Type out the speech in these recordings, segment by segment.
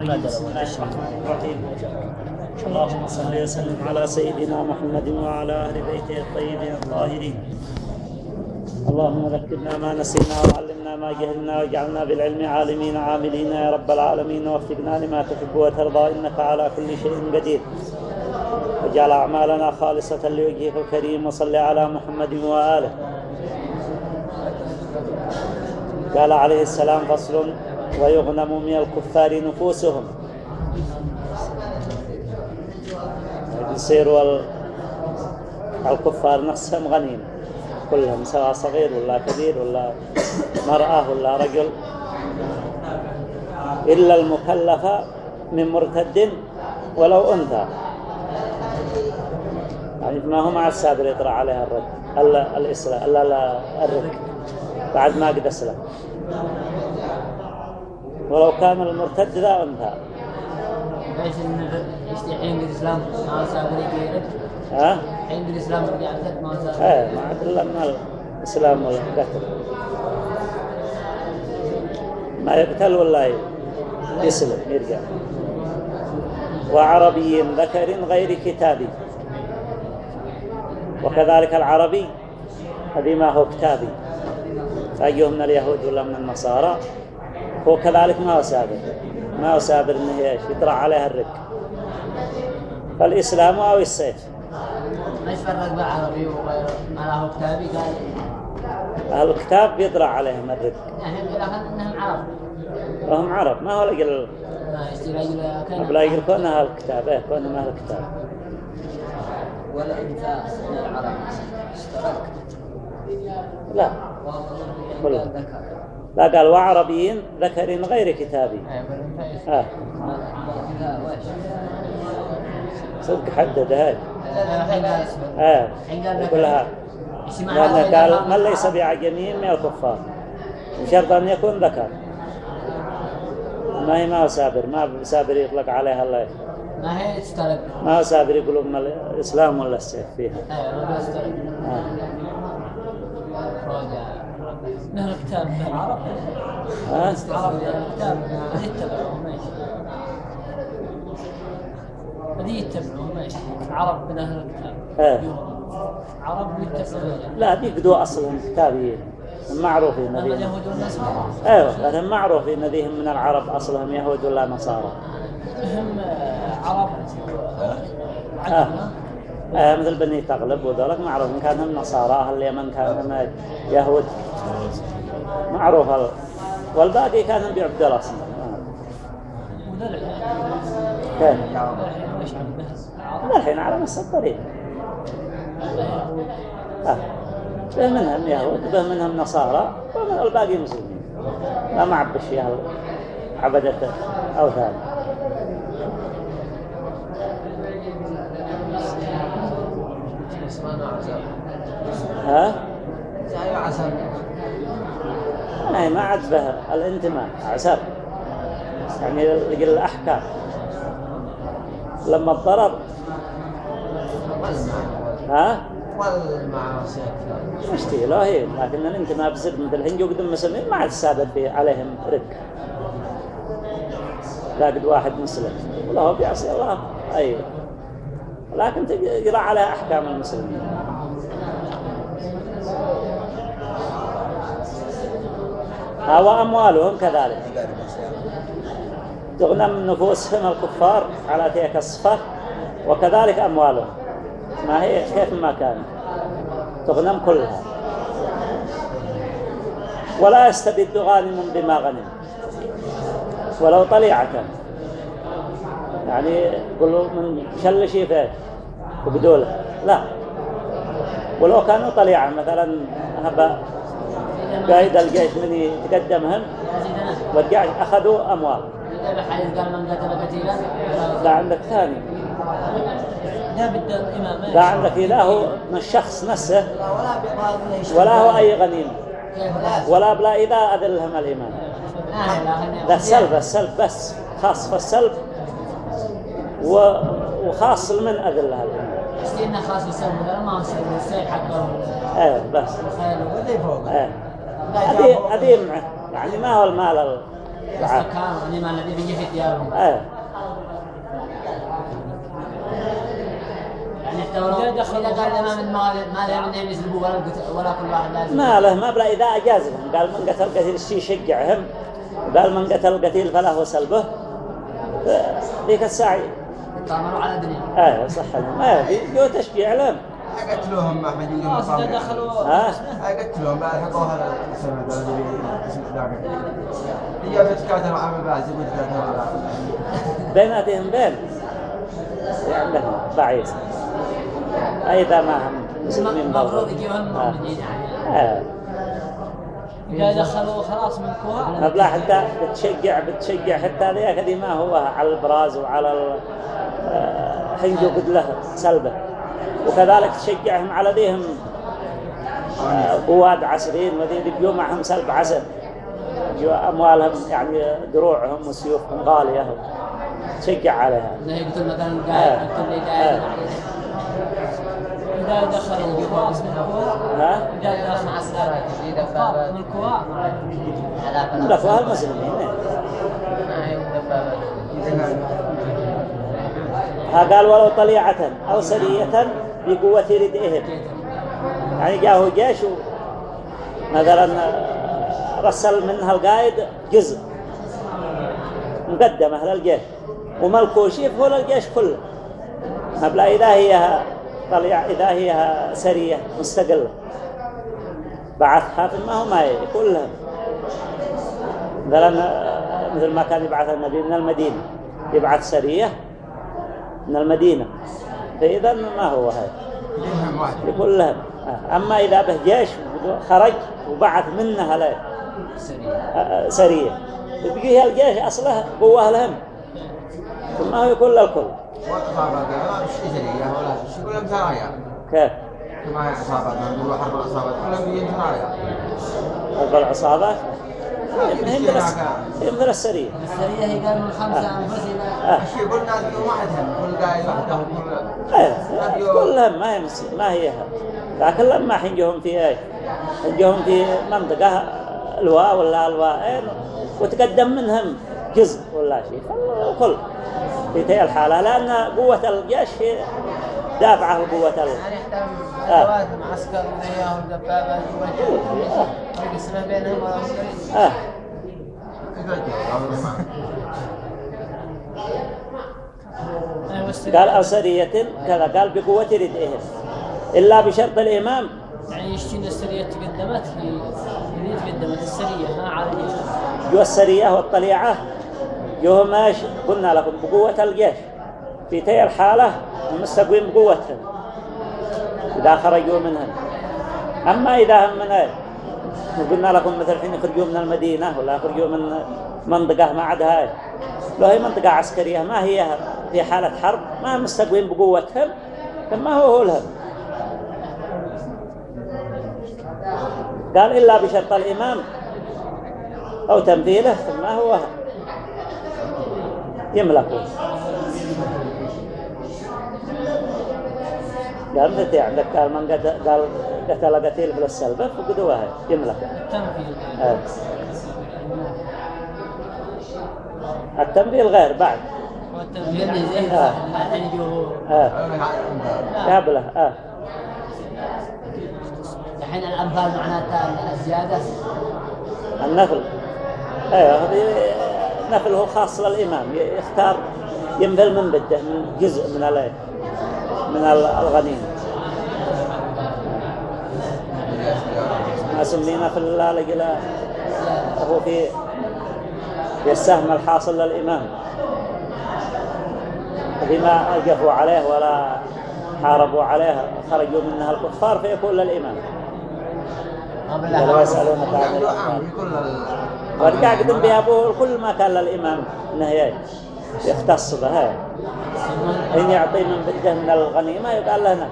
اللهم صل وسلم على سيدنا محمد وعلى أهل بيته الطيبين الطاهرين. اللهم ذكرنا ما نسينا وعلمنا ما جهلنا واجعلنا بالعلم عالمين عاملين يا رب العالمين. ووفقنا لما تحب وترضى إنك على كل شيء قدير. واجعل أعمالنا خالصة لوجهك الكريم وصل على محمد وآله. قال عليه السلام فصل ويغنم من الكفار نفوسهم. يصيروا الكفار نفسهم غنيمة كلهم سواء صغير ولا كبير ولا مرأة ولا رجل. إلا المكلفة من مرتد ولو أنثى. يعني ما هو مع السابر يطرع عليها الرد. الإسلام لا الرد. بعد ما قد أسلم. ولو كان المرتد ذا أنثى. بحيث إن حين الإسلام ما سابر يجي ها؟ حين الإسلام رجع الفتح ما سابر إيه ما عاد إلا من الإسلام والقتل ما يقتل ولا يسلم يرجع. وعربي ذكر غير كتابي. وكذلك العربي هذه ما هو كتابي. أيه من اليهود ولا من النصارى؟ هو كذلك ما هو سابر ما هو سابر إنه إيش؟ يطرع عليها الرق. فالإسلام أو السيف. إيش فرق بين عربي وغيره. كتابي قال. أهل الكتاب بيطرع عليهم الرق. يعني إنهم عرب. وهم عرب. ما هو لقل لا بلا يقول كونها أهل الكتاب. إيه كونها أهل الكتاب. والأنثى من العرب. اشترك. لا. كلها. لا قال وعربيين ذكر غير كتابي. آه. وش صدق حدد هاي. آه. كلها لأن قال من ليس بعجمي من الكفار. بشرط أن يكون ذكر. ما هي ما هو سابر ما سابر يطلق عليها الله. ما هي تشترك ما هو سابر يقولوا من الإسلام ولا السيف فيها؟ آه. من الكتاب. من العرب ها؟ العرب من الكتاب. هذه يتبعوا ماشي. هذه يتبعوا ماشي. العرب من أهل الكتاب. عرب يتبعوا لا بيقدوا أصلا كتابيين معروفين نبيهم اليهود والنصارى؟ أيوه لكن معروفين نبيهم من العرب أصلهم يهود ولا نصارى. هم عرب. آه. آه مثل بني تغلب وذلك معروف إن كانهم نصارى أهل اليمن كانهم يهود. معروف ال- والباقي الأصنام وذا الحين كان. الحين على نفس الطريق. آه. به منهم يهود به منهم نصارى والباقي مسلمين. ما عبش يهل عبدة أوثان ها؟ زي عزب ما ما عاد به الانتماء عسر. يعني الأحكام. لما الضرر ها؟ مشتي لا هي. لكن الانتماء بصير مثل الحين يقدم مسلمين ما عاد السابق عليهم رق لا قد واحد مسلم. ولا بيعصي الله. أي لكن تقرأ على أحكام المسلمين. ها وأموالهم كذلك. تغنم نفوسهم الكفار على تلك الصفة وكذلك أموالهم. ما هي؟ كيف ما كانت تغنم كلها. ولا يستبد غانم بما غنم. ولو طليعة. يعني يقولوا من شل شيء فيه وبدوله. لا. ولو كانوا طليعة مثلا هبا قايد الجيش من يتقدمهم. وقع أخذوا أموال. قال من قتيلا لا عندك ثاني. لا عندك هو من الشخص نفسه. ولا هو أي غنيمة ولا بلا إذا أذلهم الإمام آه ده السلب السلب بس. خاص في السلب. وخاص من أذلها الإمام اشتينا خاص مثلا ما هو السيف حقه إيه بس. واللي فوق إيه. هذه معه يعني ما هو المال ال- السكان غنيمة الذي بيجي في ديارهم. يعني حتى ولو إذا قال الإمام ما ما يسلبوا ولا كل واحد لازم ما له ما بلا إذا أجازهم قال من قتل قتيل الشي يشجعهم قال من قتل قتيل فله سلبه ذيك الساعة يتآمروا على الدنيا آه صح ما في تشجيع لهم. قتلوهم ما مصابين دخلوا. ها؟ قتلوهم بعد حطوها السنة اللي اسم ذاك. هي بتكاتب مع مباز يقول تكاتب على بيناتهم بين عندهم بعيس أيضا ما هم المفروض برضو يجيهم آه. مؤمنين يعني آه. إذا دخلوا خلاص من كوها. مبلغ حتى بتشجع بتشجع حتى هذه ما هو على البراز وعلى ال- آه، حنجو قد له سلبه. وكذلك تشجعهم على ذيهم. آه، قواد عسرين وذي بيجوا معهم سلب عسر بيجوا أموالهم يعني دروعهم وسيوفهم غالية. تشجع عليها. زي يقتل مثلا آه. آه. إذا دخلوا خلاص من ها؟ إذا دخلوا معسكرات دبابات من كوها دفعها المسلمين. ها قال ولو طليعة أو سرية بقوة ردئهم. يعني جاءه جيش مثلا رسل منها القائد جزء مقدمة للجيش وملكوشيف هو للجيش كله. مبلغ إذا هي إذا هي سرية مستقلة بعثها فما هو ما لهم مثلا مثل ما كان يبعث النبي من المدينة. يبعث سرية من المدينة. فإذا ما هو هذا؟ يقول لهم آه، أما إذا به جيش خرج وبعث منها له آه، سرية يبقى الجيش أصله قوة لهم ثم هو يقول للكل. كيف؟ ما هي عصابات نقول حرب العصابات كلهم بيجين سرايا. حرب العصابات مثل السرية السرية هي قال من خمسة أنفس إلى آه. الشيء يقول ناس يوم واحدهم كل قاعد وحدهم كل كلهم ما هي ما هي لكن لما حنجهم في إيش حنجهم في منطقة ألواء ولا الواءين وتقدم منهم جزء ولا شيء. فالكل في تلك الحالة. لأن قوة الجيش هي دافعة قوة ال... يعني حتى آه. أدوات معسكر ومياه ودبابات وقسمة بينهم وعسكري آه. قال أو سرية كذا قال بقوة ردئهم. إلا بشرط الإمام. يعني يشتين السرية تقدمت؟ هي تقدمت السرية ما الجيش جو السرية والطليعة. جو ماش قلنا لكم بقوة الجيش. في تلك الحالة المستقوين بقوتهم إذا خرجوا منهم أما إذا هم من إيه؟ قلنا لكم مثل الحين يخرجوا من المدينة ولا يخرجوا من منطقة ما عندها إيه؟ لو هي منطقة عسكرية ما هي في حالة حرب ما مستقوين بقوتهم فما هو هو لهم. قال إلا بشرط الإمام أو تمثيله ثم هو. يملكه قال متى عندك قال من قد قال قتل قتيل في السلبة فقدوها تنفيذ آه. التنبيه غير بعد. آه. آه. جاب له آه. الحين الأنفال معناتها الزيادة. النفل. أيوه هذه نفل هو خاص للإمام. يختار ينفل من بده من جزء من ال من ال- الغنيمة. ما سمينا في اللالق لا هو في في السهم الحاصل للإمام. بما أجفوا عليه ولا حاربوا عليه خرجوا منها الكفار فيكون للإمام. ولو يسألونك عن الأنفال ورجع قدم بها أبوه كل ما كان للإمام إنه يختص بها. إن يعطي من بدة من الغنيمة يقال له نعم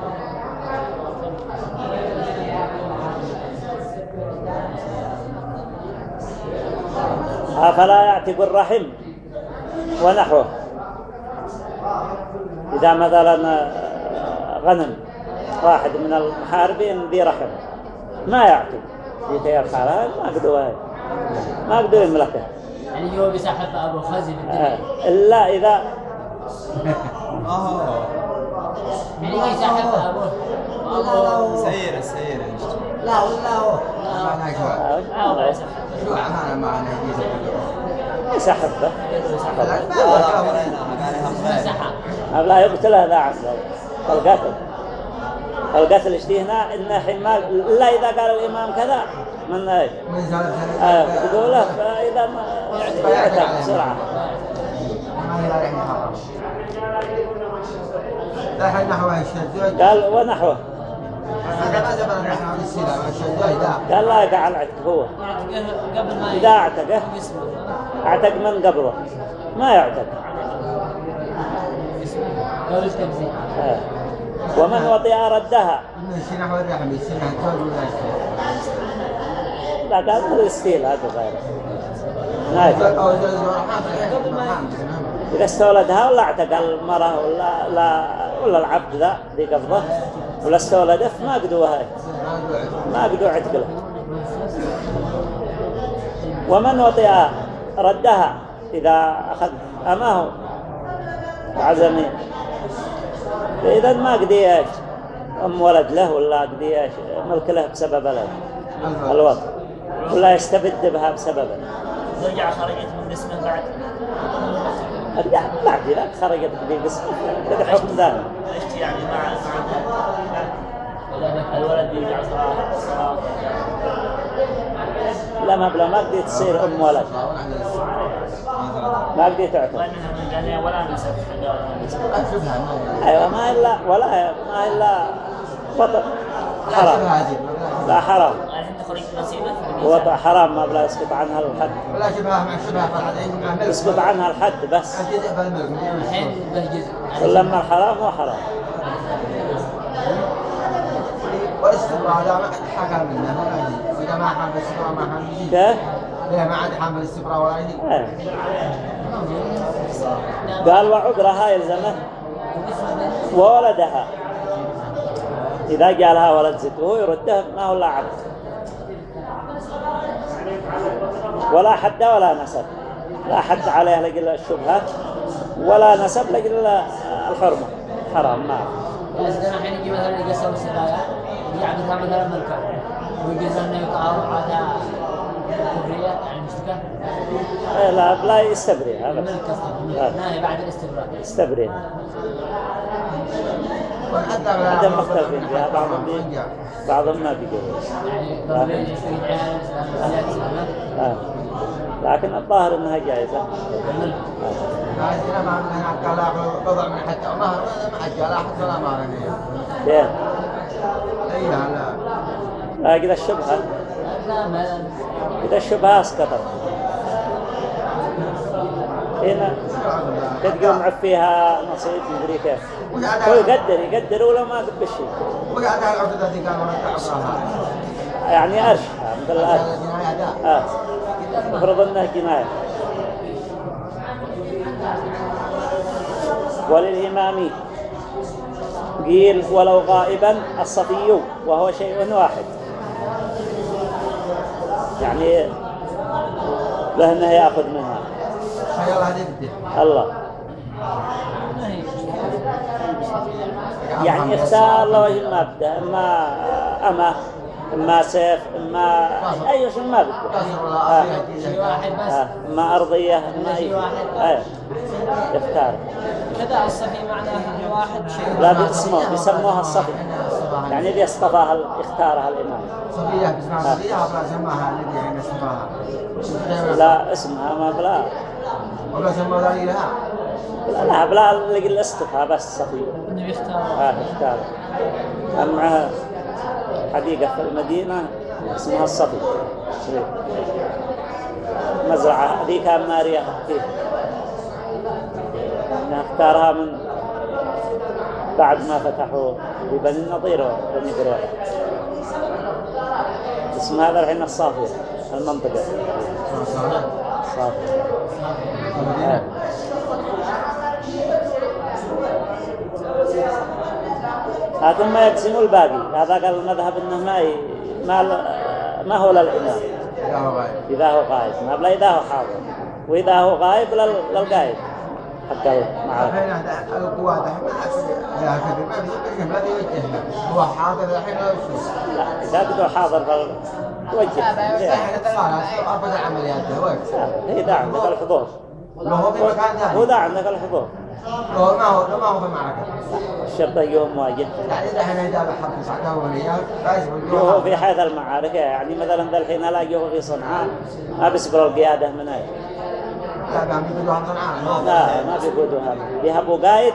فلا يعتق الرحم ونحوه. إذا مثلا غنم واحد من المحاربين ذي رحم ما يعتق. تلك الحالة ما قدوا ما قدوا يملكه يعني هو بيسحب ابو خزي في آه، الدنيا إلا إذا آه يعني يسحب ابو ابو سير السير لا ولا هو معنا شو آه ما يسحب شو معنا معنا يسحب به مسحها لا يقتل هذا عمدا القتل القتل اشتي هنا إن حين ما إلا إذا قال الإمام كذا من إيش آه يقول له فإذا ما يعتق بسرعة. لا يعني قال ونحوه. لا. قال لا يقع العتق هو. إذا اعتقه اعتق من قبله. ما يعتق. ومن وطئ ردها لا قال الاستيل هذا غيره ما إذا استولدها ولا اعتق المرأة ولا لا ولا العبد ذا ذي قبضه ولا استولده ما قدوها ما قدوا عتق له ومن وطئ ردها إذا أخذ أماه عزمي فإذا ما قدي إيش أم ولد له ولا قدي إيش ملك له بسبب له. الوطء ولا يستبد بها بسببه زوجة خرجت من اسمه بعد. لا بعد خرجت بس هذا حكم ثاني ليش يعني مع مع الولد يرجع صلاة. صلاة لا ما بلا ما قدي تصير أم ولد. ما ولا نسب أيوة ما إلا ولا ما إلا وطء حرام. لا حرام. وطء حرام ما بلا يسقط عنها الحد. ولا شبهها مع ملك يسقط عنها الحد بس. ولما الحرام هو حرام. والاستقراء لا ما حكى منه. ما حمل الاستقراء ما يجي كيف؟ ليه ما عاد حمل الاستقراء ولا يجي. قال وعذرها يلزمه وولدها. إذا جالها ولد زد وهو يرده ما هو لا عبد. ولا حد ولا نسب. لا حد عليه لقل الشبهة ولا نسب لقل الحرمة. حرام ما. الحين يجي مثلا يقسم السرايا يعبدها مثلا ملكة. ويجوز انه يقع عادة كفرية يعني مشتكى إيه لا لا آه. ناهي بعد الاستبراء يستبري وحتى هذا مختلفين فيها بعضهم بي- بعضهم ما بيقول. يعني آه. لكن الظاهر إنها جائزة. ما لا حتى ما حد لا حتى ولا مهر ليه؟ اي لا. لا كذا الشبهة. كذا الشبهة أسقطت. هنا تلقوا معفيها نصيب مدري كيف. هو يقدر يقدر ولا ما قد بشي. وقعد على العقد التي كان ورد عمرها يعني أرش مثل ده آه. افرض انه جناية وللإمام قيل ولو غائبا الصفي وهو شيء واحد. يعني له انه ياخذ منها. الله الله. يعني اختار له وجه المبدا إما أما إما سيف إما أي شيء ما بده آه. بس. آه. اما أرضية اما أي إيه يختار كذا الصفي معناه إنه واحد شيء. لا باسمه بيسموها الصفي. يعني بيصطفاها يختارها الإمام. صفية بسمع صفية أبلا سماها الذي عين سماها لا اسمها ما بلا. ولا سمى ذلك لها لا لا بلا لقي الاصطفاء بس صفي إنه يختار. آه اختار كان معها حديقة في المدينة اسمها الصفي. مزرعة هذه كان ماريا. فيه إنها أختارها من بعد ما فتحوا ببني النضير وبني قريظة اسم هذا الحين الصافية المنطقة. صافية آه. لكن ما يقسموا الباقي هذا قال المذهب إنه ما ي... ما. ما هو للإمام. لا هو غايب إذا هو قائد ما بلا إذا هو حاضر. وإذا هو غايب لل- للقايد حق المعارك الحين هذا لا ما في ما هو حاضر الحين لا لا بدو حاضر فال وجه زين. الحين اتصال أربع عمليات هي ذا عندك الحضور لو هو في مكان هو ثاني ذا عندك الحضور. لو ما هو لو ما هو في المعركة الشرطة يوم مواجه يعني إذا إذا بحب ساعته وليات فايز يوهو في حيث المعارك يعني مثلا ذا الحين الاقيه في صنعاء ما بيسبروا القيادة من هاي لا ما لا ما بيقودوها بيهبوا قايد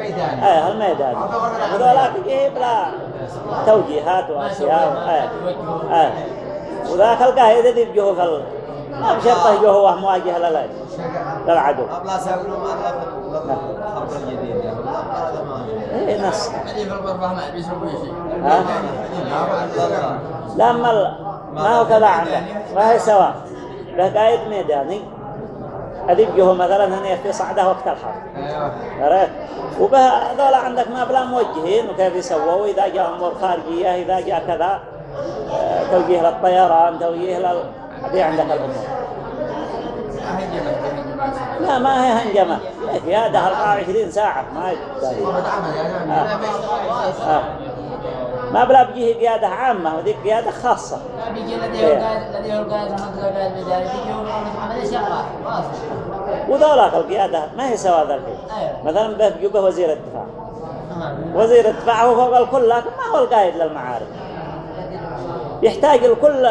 بعيد ثاني إيه الميدان وذولاك يجيب لا توجيهات واشياء إيه إيه وذاك القايد اللي بيجوه في. ما بشرطه يجوه هو مواجهة لل- للعدو أبلا سأقولوا ما الحرب الجديد إيه نص في لا ما ما هو كذا عنده ما هي سواء له قايد ميداني بيجوه مثلا هنا في صعده وقت الحرب أيوه عرفت؟ وبه هذول عندك ما بلا موجهين وكيف يسووا؟ إذا جاء أمور خارجية إذا جاء كذا آه، توجيه للطيران توجيه لل هذه عندك الأمور. لا ما هي هنجمة. يا ده 24 ساعة ما يقدر. ما بلا بيجيه قيادة عامة وذيك قيادة خاصة. لا بيجي لديه القائد لديه بيجي عمل شغال وذولاك القيادة ما هي سوا ذا الحين أيوة. مثلا به بيجيبه وزير الدفاع. وزير الدفاع هو فوق الكل لكن ما هو القائد للمعارك. يحتاج الكل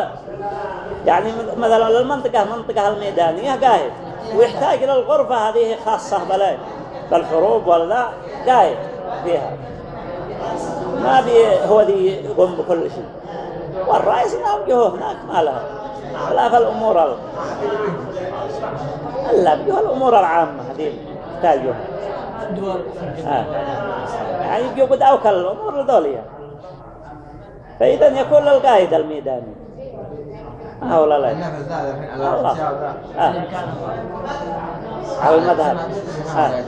يعني مثلا للمنطقة منطقة الميدانية قائد. ويحتاج للغرفة هذه خاصة بلا بالحروب ولا قائد فيها. ما بي هو ذي يقوم بكل شيء. والرئيس ما وجهه هناك ما له. لا في الأمور ال... لا الأمور العامة هذه. يحتاجوها آه. يعني يقعد أوكل الأمور الدولية فإذا يكون للقائد الميداني. آه ولا لا على الله. آه. على المذهب. آه.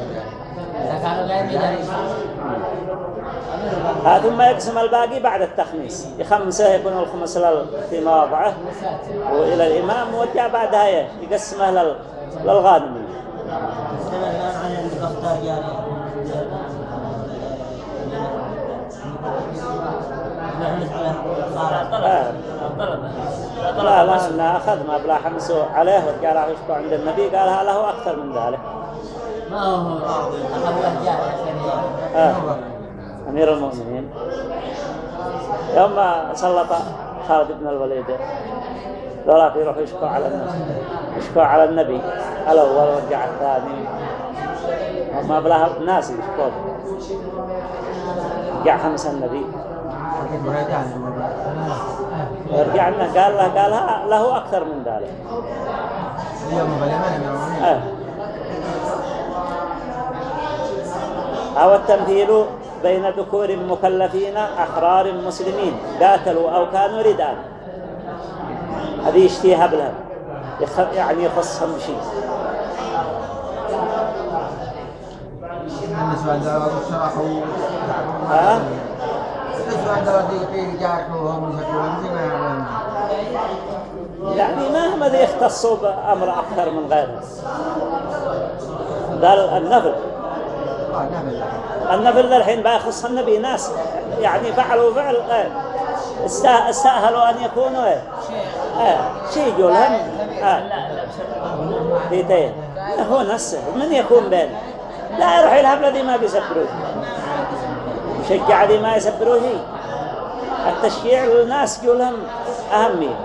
ثم يقسم الباقي بعد التخميس. يخمسه يكون الخمس في مواضعه وإلى الإمام وجاء بعدها يقسمه لل... للغانمين. آه. لا لا لا أخذ ما بلا حمسه عليه وجاء راح يشكو عند النبي قال هذا هو أكثر من ذلك. ما هو أخذ الأحجار آه. أمير المؤمنين. يوم ما سلط خالد بن الوليد ذولاك يروحوا يشكوا على النبي. يشكوا على النبي. الأول ورجع الثاني. ما بلا ناس يشكوا رجع خمسة النبي. ورجع لنا. قال له قال له أكثر من ذلك. آه. أو التمثيل بين ذكور مكلفين أحرار مسلمين. قاتلوا أو كانوا ردان. هذه يشتيها بلها يعني يخصهم بالنسبة ها؟ بالنسبة يشكلون ما يعني ما هم ذي يختصوا بأمر أكثر من غيره. قال النفل النفل ذا الحين بيخص النبي ناس يعني فعلوا فعل إيه، استأهلوا أن يكونوا إيه. آه. شيء يقول هم؟ آه. ديتين. هو نفسه. من يكون بين؟ لا يروح يلهب الذي ما بيسبروه. يشجع ذي ما يسبروه. التشجيع للناس يقول لهم أهمية.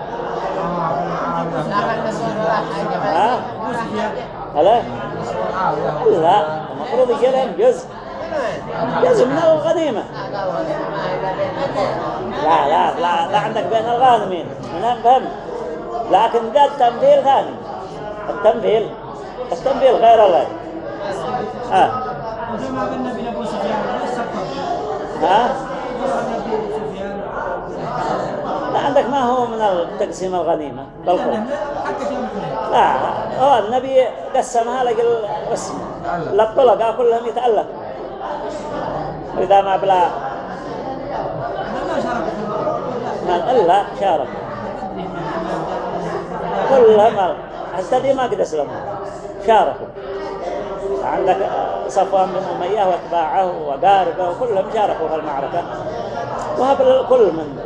هلا؟ لا. المفروض يجي لهم جزء جزء من الغنيمة لا لا لا لا عندك بين الغانمين. من فهم لكن ذا التمثيل ثاني. التمثيل. التمثيل غير الله. ها ها؟ لا عندك ما هو من تقسيم الغنيمة. بالقرب لا هو النبي قسمها لك الاسم للطلقة كلهم يتألف إذا ما بلا. ما إلا شارك. كلهم هستدي ما قد أسلموا شاركوا. عندك صفوان بن أمية واتباعه وقاربه وكلهم شاركوا في المعركة. وهب كل من.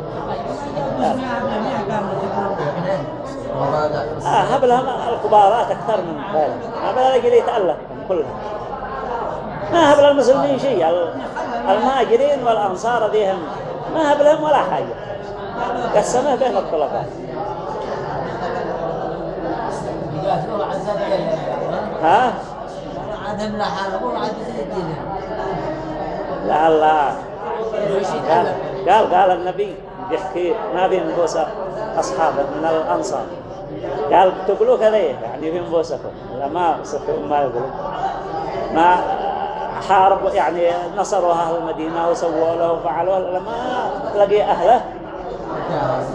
آه هب لهم الكبارات أكثر من غيرهم هب لهم يجري كلهم ما هب للمسلمين شيء. ال- المهاجرين والأنصار ذيهم ما هب لهم ولا حاجة. قسمه بين الله ها؟ عادهم لا لا. قال قال النبي بيحكي ما بين نفوس أصحابه من الأنصار. قال تقولوا كذا يعني في نفوسكم لا ما صدقوا ما يقولوا. ما حاربوا يعني نصروا أهل المدينة وسووا له وفعلوا لما لقي أهله.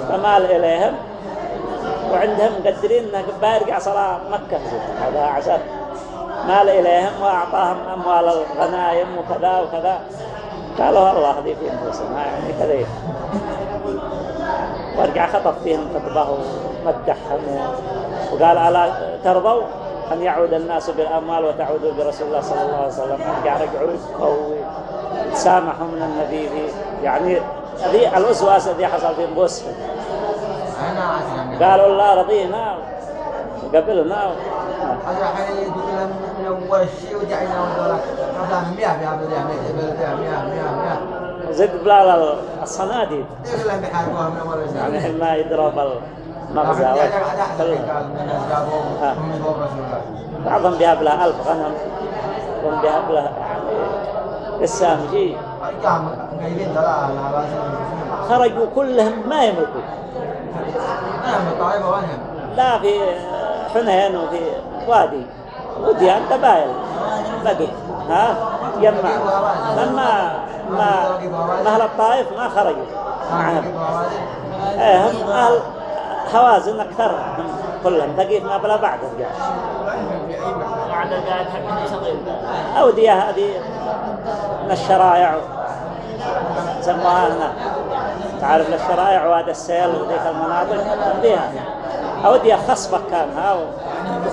فمال إليهم. وعندهم مقدرين إنه بيرجع صلاة مكة. هذا عشان مال إليهم وأعطاهم أموال الغنائم وكذا وكذا. قالوا الله هذه في أنفسهم يعني كذا ورجع خطف فيهم خطبه. ومدحهم و- وقال ألا ترضوا أن يعود الناس بالأموال وتعودوا برسول الله صلى الله عليه وسلم؟ رجع رجعوا قوي سامحوا من النبي في يعني هذه الوسواس الذي حصل في عشان قالوا لا رضينا. وقبلنا. هذا حين يقول لهم من أول شيء ودعينا من مياه مياه مياه مياه مياه مياه مياه زد بلال الصناديد من أول شيء. يعني ما يضرب فوق رسول الله بعضهم بيهب له ألف غنم. وهم بيهب له يعني قسام على راسهم خرجوا كلهم ما يملكوا وأنهم لا في حنين وفي وادي. وديان قبائل بقي ها؟ يجمع لما ما أهل الطائف ما خرجوا. معهم. إيه هم أهل هوازن أكثر من كلهم. ثقيف ما بلا القاعد حق صغير أودية هذه من الشرائع. سموها هنا تعرف الشرائع وهذا السيل وذيك المناطق؟ فيها أودية خصبة كانها و...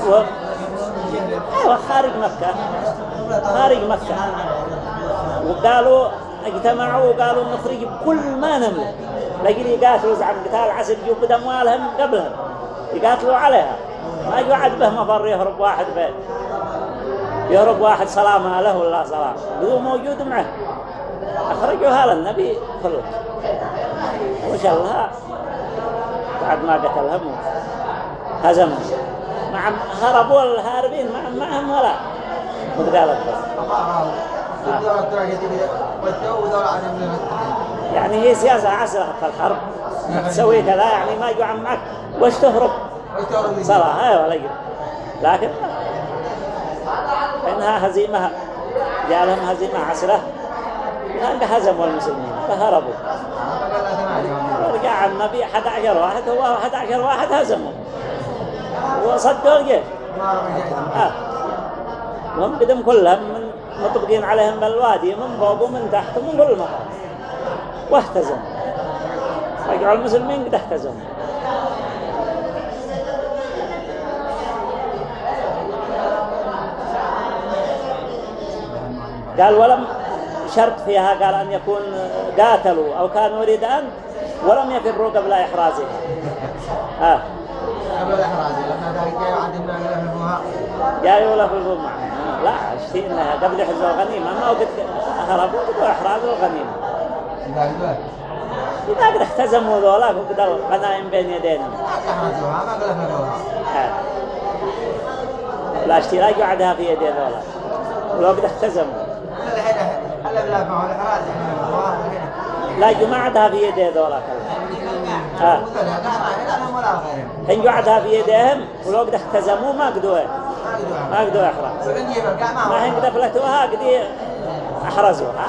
و... أيوة خارج مكة. خارج مكة. وقالوا اجتمعوا وقالوا نخرج كل ما نملك. لقي يقاتلوا زعم قتال عسر يجوا أموالهم قبلهم. يقاتلوا عليها. ما يقعد به مفر يهرب واحد بيت يهرب واحد سلامة له ولا سلام. بدو موجود معه. أخرجوها للنبي كله وشلها بعد ما قتلهم هزمهم مع هربوا الهاربين. مع معهم ولا. قالت يعني هي سياسة عسرة في الحرب. تسوي كذا يعني ما يجوا معك وش تهرب؟ صلاة أيوه لقي لكن إنها هزيمة جالهم هزيمة عسرة. لأن هزموا المسلمين فهربوا. ورجع النبي 11 واحد هو 11 واحد هزموا وصدوا الجيش. آه. وهم قدم كلهم مطبقين عليهم بالوادي من فوق ومن تحت ومن كل مكان. واهتزموا رجعوا المسلمين قد اهتزموا قال ولم شرط فيها قال أن يكون قاتلوا أو كانوا ردان ولم يفروا قبل إحرازها آه. قبل الإحراز لما ذلك الله يلففوها جاءوا له في الجمعة لا اشتي إنها قبل حفظ الغنيمة. ما وقت هربوا قبل إحراز الغنيمة. ذلك إذا قد اختزموا ذولا وقد الغنائم بين ما آه. لا اشتي لا قعدها في يدي ذولا قد اختزموا لا جمعتها في يدي ذولا. حين قعدها في يديهم قد اختزموا ما قدوا ما قدوا إحراز ما قد فلتوها قد أحرزوها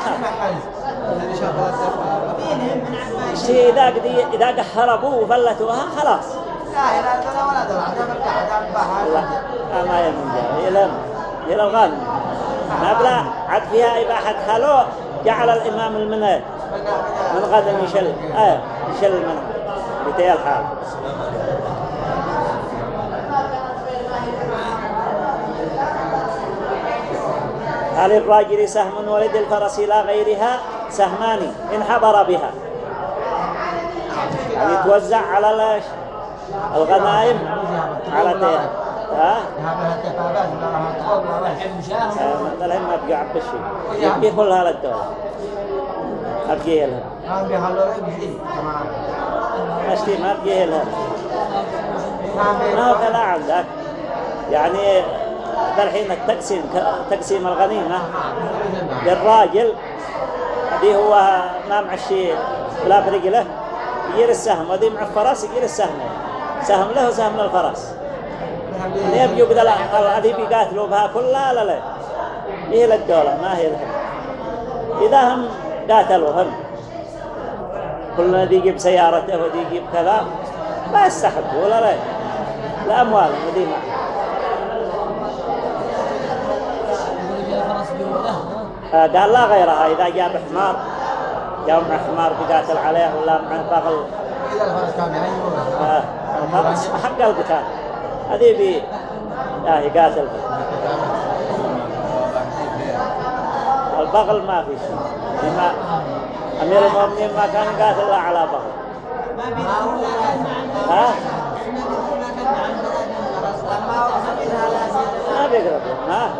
شيء إذا إذا قهربوا وفلتوها خلاص. لا لا لا ولا دلع دام القعد البحر لا ما يمنع يلم إلى الغالب ما بلا عد فيها إباحة حلو جعل الإمام المنى من غدا يشل آه يشل من بتيال الحال. هل الراجل سهم ولد الفرس لا غيرها؟ سهمان إن حضر بها. يتوزع على الإيش؟ الغنائم على تين ها؟ ما مثلا ما بقى عبد الشيء يبقى كلها للدولة أبقي لها كان بيحلوا بشيء كمان أشتي ما بقي لها ما بيحلوا كذا عندك يعني ذا الحين التقسيم تقسيم الغنيمة للراجل هذه هو ما معشي لا برجله يجير السهم وذي مع الفرس يجير السهم. سهم له وسهم للفرس ليه بيجوا بدل هذه بيقاتلوا بها كلها؟ لا لا. هي للدولة ما هي لهم. إذا هم قاتلوا هم. كل ذي يجيب سيارته وذي يجيب كذا. ما يستحقوا ولا لا. الأموال وذي ما يقول جاء فرس بيوله آه، قال لا غيرها إذا جاب حمار مع حمار بيقاتل عليه ولا مع بغل. إذا الفرس كان يعينونه آه، حق القتال. هذه بي آه يقاتل البغل ما في شيء. لما أمير المؤمنين ما كان يقاتل على بغل. ها؟ ما بيقرب. ها؟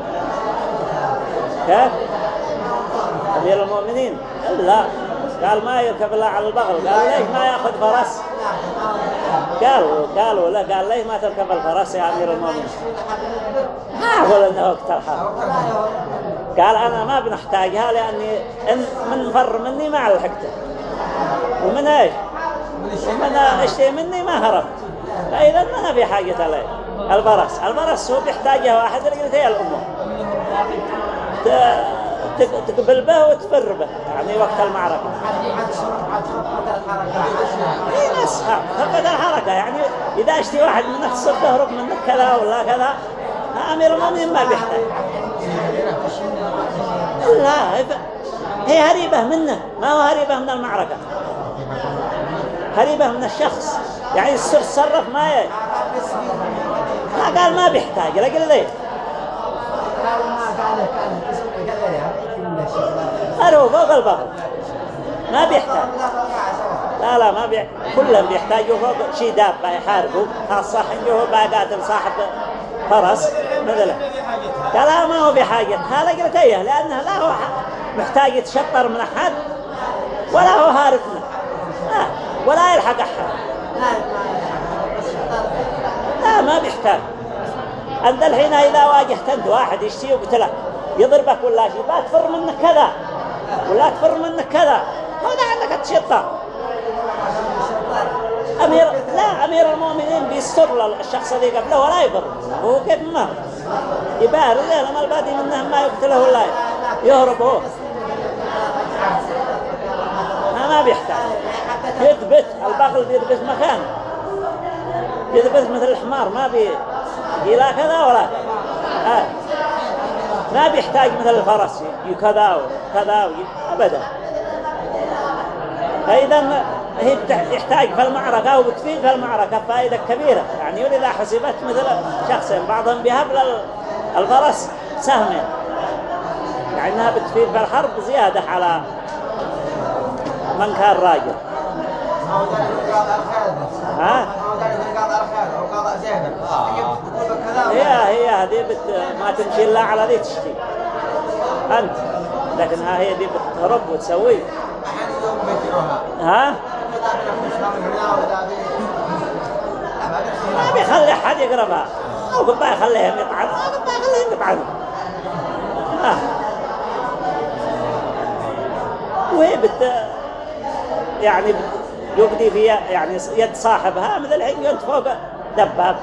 كيف؟ أمير المؤمنين. لا قال ما يركب إلا على البغل. قال ليش ما يأخذ فرس؟ قالوا قالوا لا قال ليش ما تركب الفرس يا أمير المؤمنين؟ ما أقول إنه وقت الحرب. قال أنا ما بنحتاجها لأني إن من فر مني ما لحقته. ومن إيش؟ ومن اشتي مني ما هربت فإذا ما في حاجة عليه الفرس. الفرس هو بيحتاجه واحد رجلتي تق- تقبل به وتفر به يعني وقت المعركة. اي بس فقد الحركة يعني إذا اشتي واحد منك تصير تهرب منك كذا ولا كذا أمير المؤمنين ما بيحتاج. لا هي- هريبة منه. ما هو هريبة من المعركة. هريبة من الشخص. يعني يصير تصرف ما ي... ما قال ما بيحتاج. لا قال ليه؟ أرو فوق البغل ما بيحتاج. لا لا ما بيح... كلهم بيحتاجوا فوق شي دابة يحاربوا. خاصة عنده باقات صاحب فرس مثله قال لا ما هو بحاجة هذا قلت لأنه لا هو محتاج يتشطر من أحد ولا هو هارب منه. لا ولا يلحق أحد. لا ما بيحتاج. أنت الحين إذا واجهت أنت واحد يشتي وقتلك يضربك ولا شيء تفر منك كذا. ولا تفر منك كذا. هذا عندك تشطر أمير لا أمير المؤمنين بيستر للشخص اللي قبله ولا يضر هو كيف ما. يبارز لما البادي منه ما يقتله ولا يهرب هو. ما ما بيحتاج. يثبت البغل بيثبت مكانه يثبت مثل الحمار. ما بي لا كذا ولا؟ كذا. آه. ما بيحتاج مثل الفرس يجي كذا وكذا أبدا. فإذا هي يحتاج في المعركة وبتفيد في المعركة فائدة كبيرة. يعني ولذا حسبت مثل شخصين بعضهم بيهب لل- الفرس سهمين يعني إنها بتفيد في الحرب زيادة على من كان راجل. ها؟ هي هي هذه بت ما تمشي إلا على ذي تشتي. أنت. لكن ها هي دي بتهرب وتسوي. ها؟ ما بيخلي حد يقربها. أو قبا يخليهم يطعنوا. أو قبا يخليهم يطعنوا. آه. وهي بت يعني بت- يقضي في يعني يد صاحبها مثل الحين انت فوق دباب.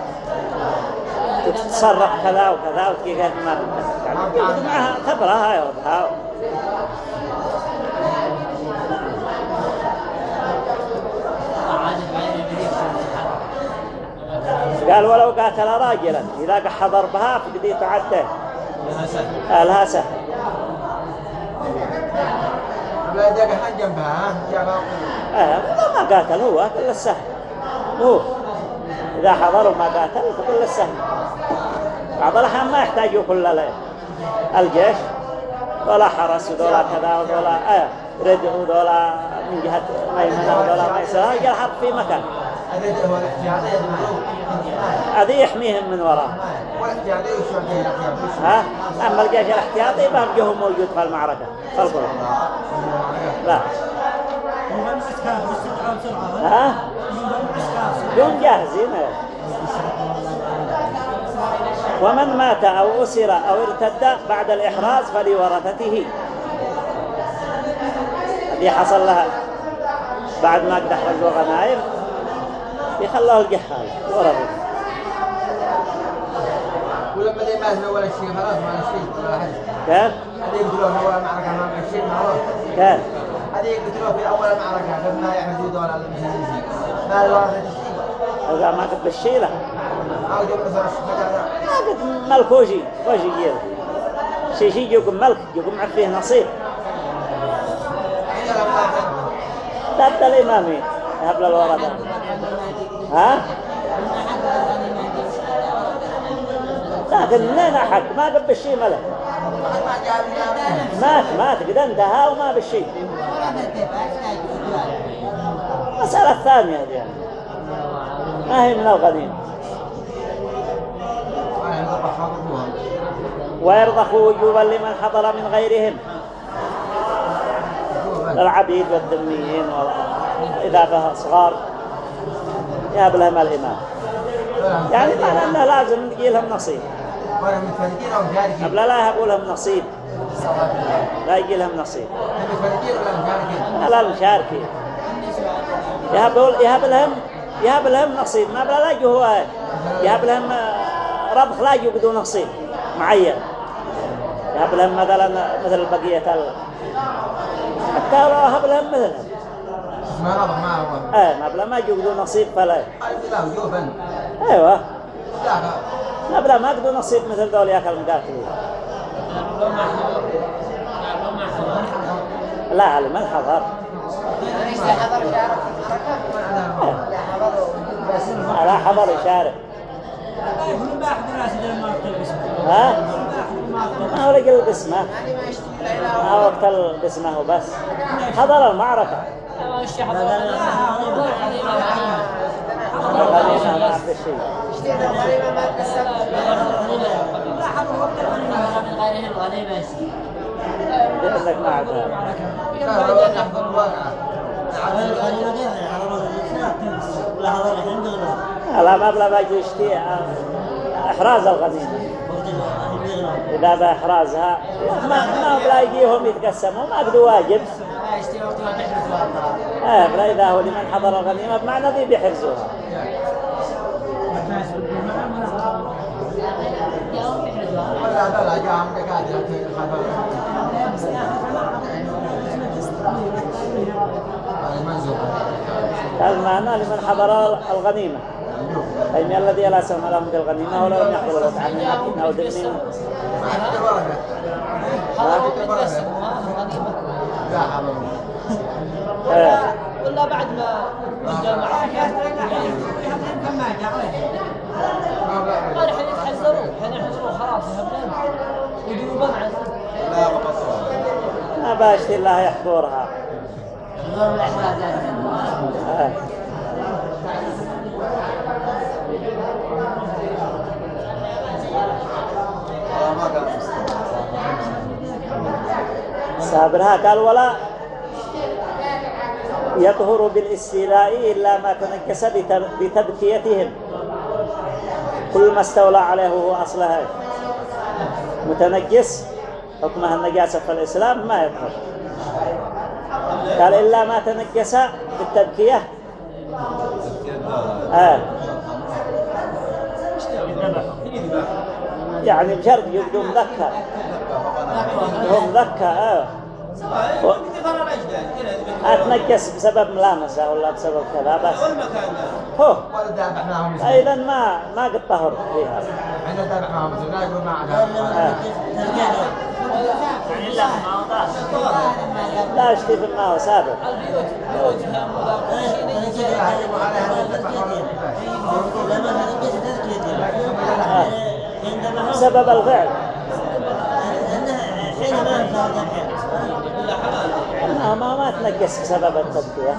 وتتصرف كذا وكذا وتجي ما بدك معها خبرها يوضها عاد بعدين يبديك قال ولو قاتل راجلا إذا قح ضربها فقدي تعده لها سهل آه لا ما قاتل هو كل السهل هو. إذا حضروا ما قاتل فكل السهل بعض الأحيان ما يحتاجوا كل ال- الجيش. ولا حرس ولا كذا ولا آه ردع ولا من جهة ميمنة ولا ميسرة الحط في مكان. هذه يحميهم من الاحتياطي ها؟ أما الجيش الاحتياطي ما بجه موجود في المعركة. في القرى لا ها؟ دون جاهزين ومن مات أو أسر أو ارتد بعد الإحراز فلورثته. اللي حصل لها بعد ما قد حرزوا غنائم يخلوه الجحال ورثه ولما دي ما ولا شيء خلاص ولا شيء ولا حاجة كيف؟ هذه يقتلوه في اول معركة ما شيء معروف كيف؟ هذه يقتلوه في أول معركة قبل ما يحمدوا دول على المسلمين ما الورثه إذا ما قد بالشيلة ما قد ملكوجي وش يجيب شي شي يقوم ملك يقوم فيه نصيب. بد الإمامي قبل الورثة ها؟ لكن منين أحد ما قد بالشي ملك. مات مات قد انتهى وما بالشي مسألة ثانية دي. يعني. ما هي من ويرضخ وجوبا لمن حضر من غيرهم. للعبيد والذميين وإذا صغار يهب لهم الإمام. يعني معنى أنه لازم يجي لهم نصيب. قبل لا يهبوا لهم نصيب. لا يجي لهم نصيب. لا المشاركين يهب لهم يهب لهم نصيب ما بلا لا يجي هو. يهب لهم آه، ربح لا يجدوا نصيب معين يهب لهم مثلا مثل بقية ال... حتى لو هب لهم مثلهم ما رضى ما هو إيه ما بلا ما يجدوا نصيب فلا. أيوه. لا ما بلا ما يجدوا نصيب مثل ذول ياكل المقاتلين لا على من حضر إيه. لا حضر يشارك ها؟ ما هو لقى القسمة ما هو وقت القسمة وبس حضر المعركة. الغنيمة ما في شيء عدا لا ما بلا باجي يشتي إحراز الغنيمة إذا بإحرازها ما ما بلا يجيهم يتقسموا ما قدوا واجب. آه بلا إذا هو لمن حضر الغنيمة بمعنى ذي بيحرزوها. لا دكاتره في الخبر هذا منزل المعنى لمن حضر الغنيمة. أي من الذي لا سمع لهم بالغنيمة ولو لم يحضر أو بيتقسموا غنيمة لا حضر آه. ولا بعد ما ما خلاص يهبلون ما باشتي الله يحضرها سابرها قال ولا يطهر بالاستيلاء إلا ما تنكس بتب- بتبكيتهم. كل ما استولى عليه هو أصلها. متنجس حكمها النجاسة في الإسلام ما يطهر. قال إلا ما تنجس بالتبكية. آه. يعني بشرط يبدو مذكر هو مذكر. و- أتنجس بسبب ملامسة ولا بسبب كذا بس. هو. أيضا ما ما قد طهر فيها. إحنا آه. لا اشتي في الماء سابق البيوت. بسبب الفعل ما ما ما تنقص بسبب التذكية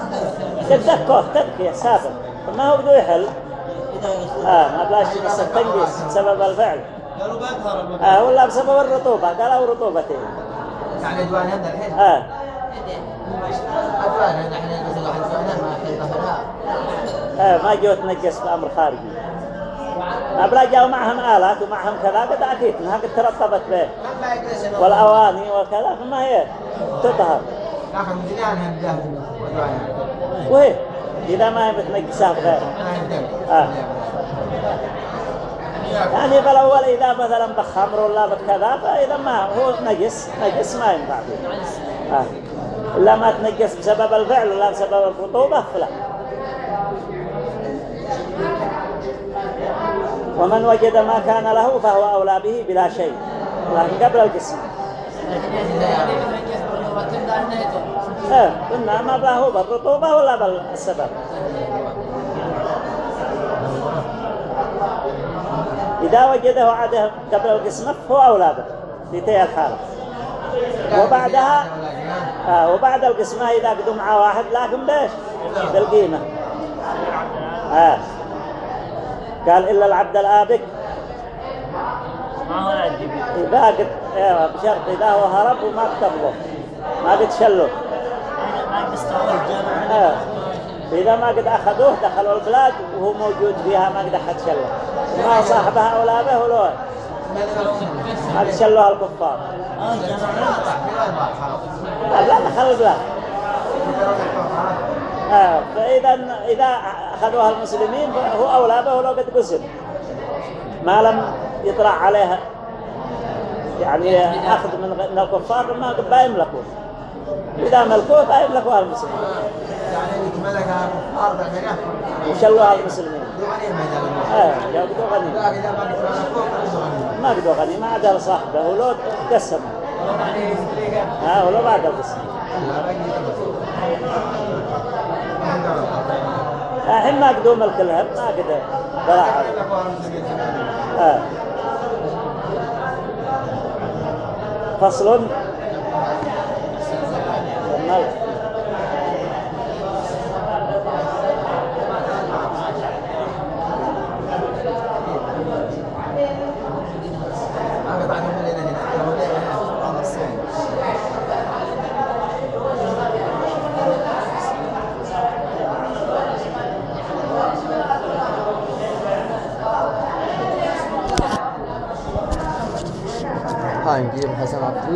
تتذكر تذكية سابق ما هو بده يحل آه ما بلاش تنقص بسبب الفعل. آه ولا بسبب الرطوبة. قالوا رطوبتين يعني أدوان هذا الحين. آه. أدوان هذا الحين. آه ما جو تنقص بأمر خارجي. ما بلا جاوا معهم آلات ومعهم كذا قد أكيد إنها قد ترطبت به. والأواني وكذا فما هي؟ تطهر وهي إذا ما هي بتنقصها بغير آه. يعني بالأول إذا مثلا بخمر ولا بكذا فإذا ما هو نجس نجس ما ينفع فيه. آه. إلا ما تنجس بسبب الفعل ولا بسبب الرطوبة فلا. ومن وجد ما كان له فهو أولى به بلا شيء. لكن قبل الجسم قلنا ما هو بالرطوبة ولا بالسبب إذا وجده عاده قبل القسمة فهو أولى به. تلك الحالة وبعدها آه وبعد القسمة إذا قدوا مع واحد لكن بيش بالقيمة. آه. قال إلا العبد الآبك ما هو العجيب إذا قد بشرط إذا هو هرب وما كتب له ما قد الجامعة. آه. إذا ما قد أخذوه دخلوا البلاد وهو موجود فيها ما قد أخذ شلوه ما صاحبها أولى به ولو ما قد شلوها الكفار جامعة. لا لا دخل البلاد. آه. فإذا إذا أخذوها المسلمين فهو أولى به ولو قد قسم ما لم يطلع عليها. يعني أخذ من الكفار ما قد يملكوه. إذا ملكوه فيملكوها المسلمين. يعني ملكها كفار بعدين وشلوها المسلمين. آه لكن إذا ما فوق غنيمة ما قدوا عدا لصاحبه ولو قسم ها ولو بعد بقي الحين ما قدوا ملك الهم ما قدر. بلاعة آه. فصل. الملك ما قطعت من هنا هنا الصين هاي نجيب حسن عبد الله